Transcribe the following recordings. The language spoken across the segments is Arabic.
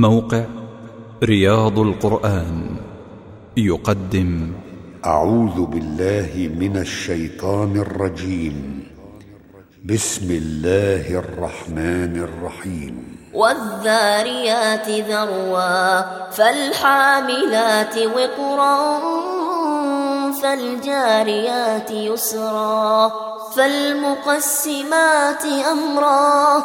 موقع رياض القرآن يقدم أعوذ بالله من الشيطان الرجيم. بسم الله الرحمن الرحيم. والذاريات ذروا فالحاملات وقرا فالجاريات يسرا فالمقسمات أمرا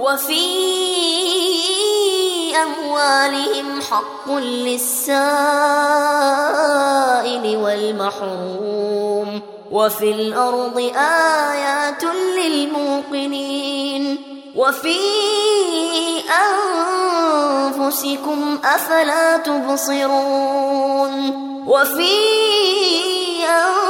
وفي أموالهم حق للسائل والمحروم وفي الأرض آيات للموقنين وفي أنفسكم أفلا تبصرون وفي أنفسكم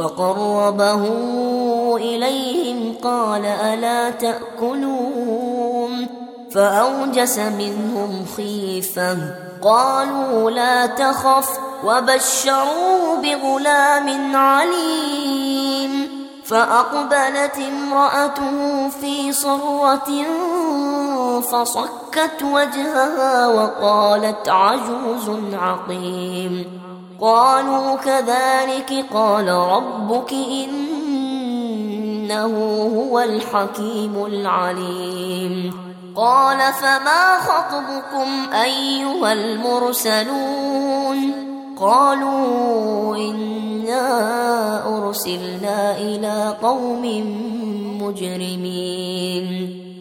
فقربه إليهم قال ألا تأكلون؟ فأوجس منهم خيفة. قالوا لا تخف وبشروه بغلام عليم. فأقبلت امرأته في صرة فصكت وجهها وقالت عجوز عقيم. قالوا كذلك قال ربك إنه هو الحكيم العليم. قال فما خطبكم أيها المرسلون؟ قالوا إنا أرسلنا إلى قوم مجرمين.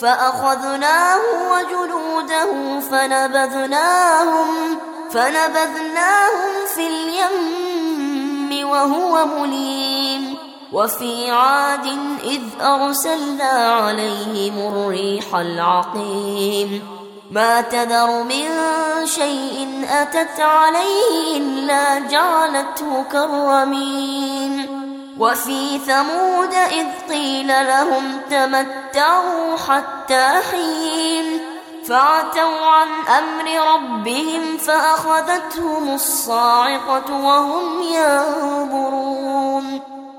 فأخذناه وجنوده فنبذناهم فنبذناهم في اليم وهو مليم وفي عاد إذ أرسلنا عليهم الريح العقيم ما تذر من شيء أتت عليه إلا جعلته كالرميم وفي ثمود إذ قيل لهم تمتعوا حتى حين فعتوا عن أمر ربهم فأخذتهم الصاعقة وهم ينظرون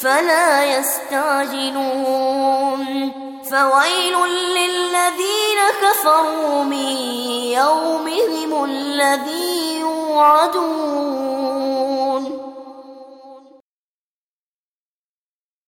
فلا يستعجلون. فويل للذين كفروا من يومهم الذي يوعدون.